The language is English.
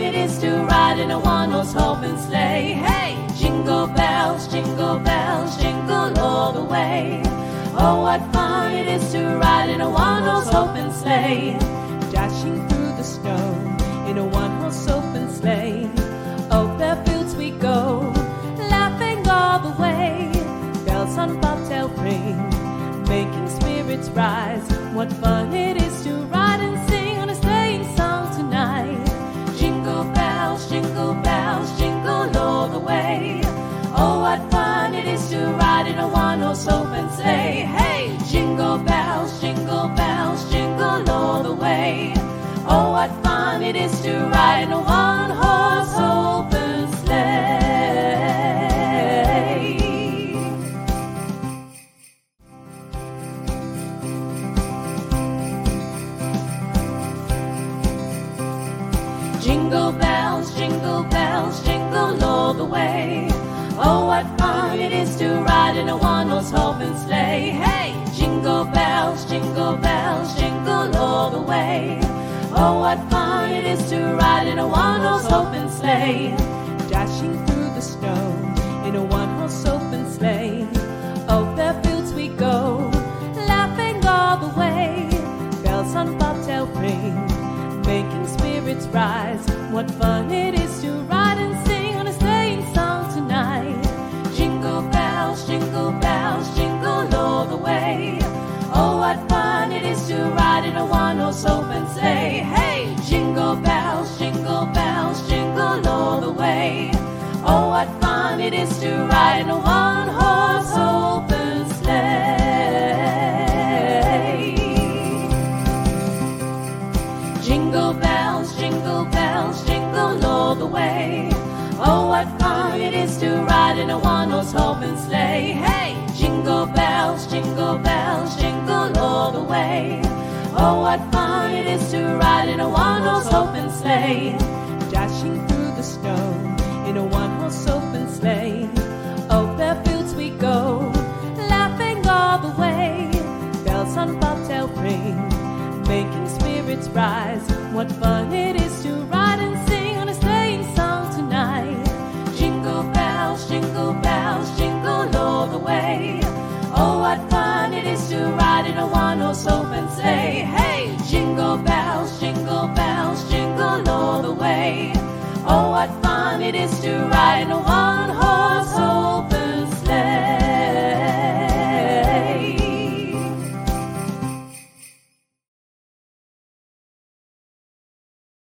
it is to ride in a one-horse open sleigh. Hey, jingle bells, jingle bells, jingle all the way. Oh, what fun it is to ride in a one-horse open sleigh. Dashing through the snow in a one-horse open sleigh. Over the fields we go, laughing all the way. Bells on bobtail ring, making spirits rise. What fun it is to ride jingle bells, jingle all the way. Oh, what fun it is to ride in a one-horse open sleigh. Hey, jingle bells, jingle bells, jingle all the way. Oh, what fun it is to ride in a one-horse open sleigh. Jingle bells, Oh, what fun it is to ride in a one-horse open sleigh. Hey, jingle bells, jingle bells, jingle all the way. Oh, what fun it is to ride in a one-horse open sleigh. Dashing through the snow in a one-horse open sleigh. Over the fields we go, laughing all the way. Bells on bobtail ring, making spirits rise. What fun it is to ride ride in a one-horse open sleigh. Hey, jingle bells, jingle bells, jingle all the way. Oh, what fun it is to ride in a one-horse open sleigh. Jingle bells, jingle bells, jingle all the way. Oh, what fun it is to ride in a one-horse open sleigh. Hey, jingle bells, jingle bells, jingle all the way. It is to ride in a one-horse open sleigh. Dashing through the snow in a one-horse open sleigh. The fields we go, laughing all the way. Bells on bobtail ring, making spirits rise. What fun it is to ride and sing on a sleighing song tonight. Jingle bells, jingle bells, jingle all the way. Oh, what fun it is to ride in a one-horse open sleigh. Jingle bells, jingle bells, jingle all the way. Oh, what fun it is to ride in a